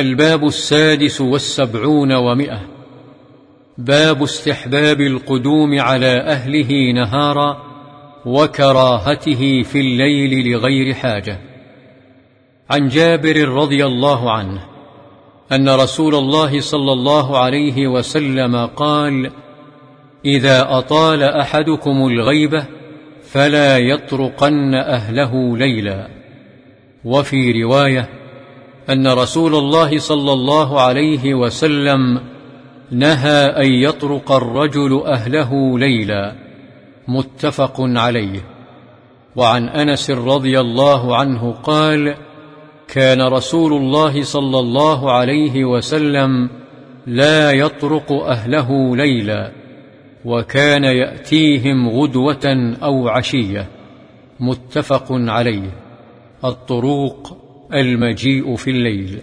الباب السادس والسبعون ومئة. باب استحباب القدوم على أهله نهارا وكراهته في الليل لغير حاجة. عن جابر رضي الله عنه أن رسول الله صلى الله عليه وسلم قال إذا أطال أحدكم الغيبة فلا يطرقن أهله ليلا. وفي رواية أن رسول الله صلى الله عليه وسلم نهى أن يطرق الرجل أهله ليلا. متفق عليه. وعن أنس رضي الله عنه قال كان رسول الله صلى الله عليه وسلم لا يطرق أهله ليلا وكان يأتيهم غدوة أو عشية. متفق عليه. الطروق المجيء في الليل.